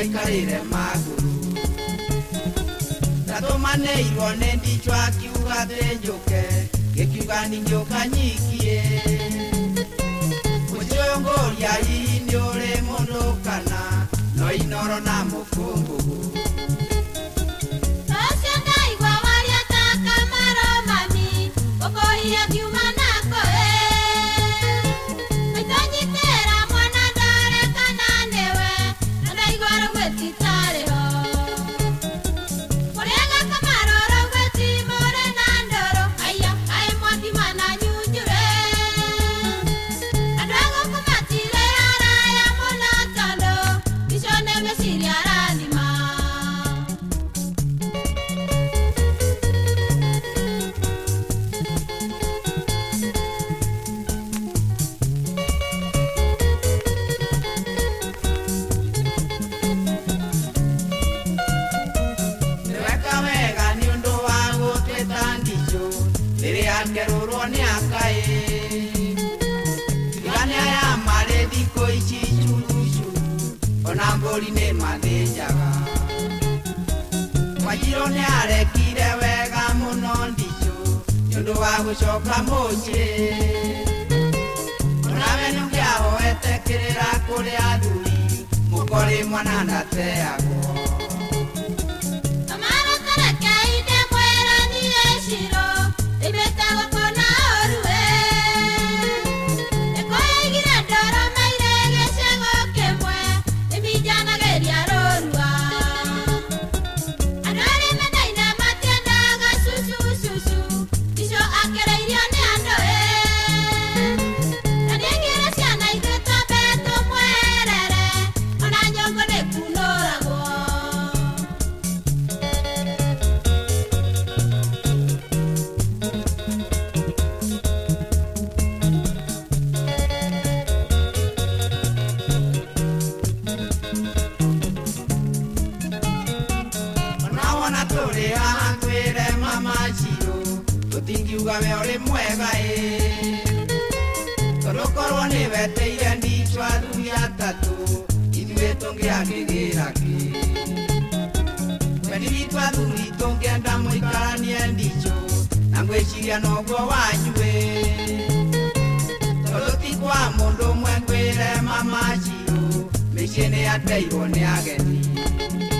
ndaikarire maguru. Ndatumanĩirwo nĩ ndichwa akiuga thĩ njũke gĩkiuga ningĩũka nyikie mũciũngũria hihi nĩ ũrĩ mũndũ kana no inoro na mũkũngũgũ. bũrũri nĩ mathĩnjaga wanjirũ nĩ arekire wega mũno ndicũ nĩ ũndũ wa gũcoka mũciĩ. Onawe nĩ ũngĩahoete kĩrĩra kũrĩ athuri mũkorĩ mwana ndateagwo atore angwere mama chiro tutingi ugame ore mwega e toro korwa ni vete ire ni chwa dunia tatu. Idwe tonge agigira ki meni ni twa duni tonge anda muikara ni andicho angwe chiria no gwa wanywe toro tikwa mondo mwengwere mama chiro mechene ateibone ageni Thank.